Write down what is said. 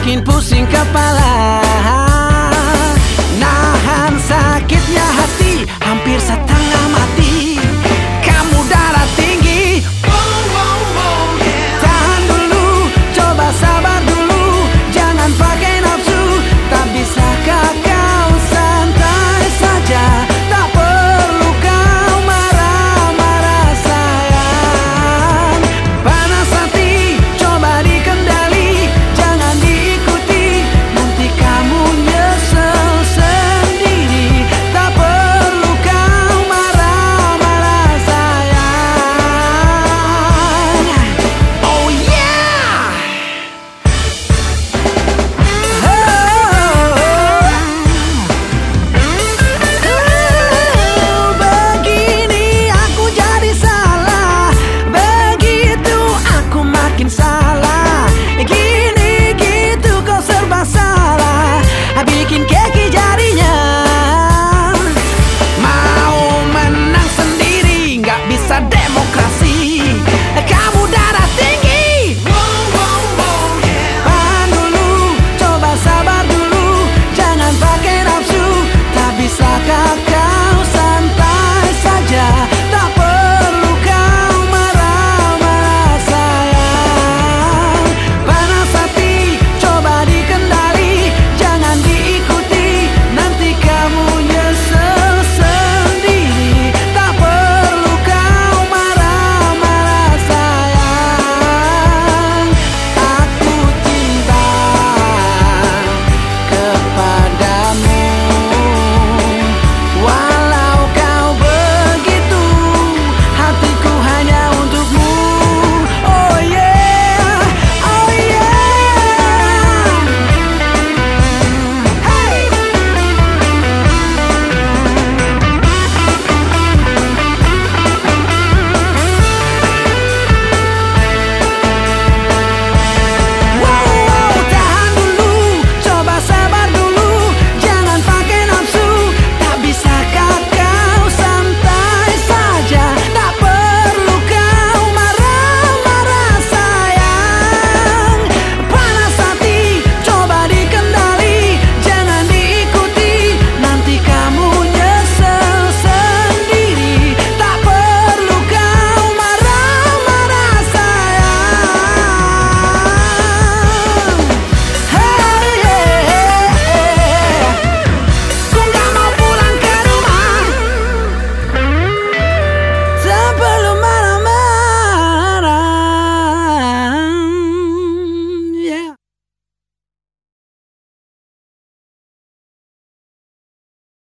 fucking pussy incapaz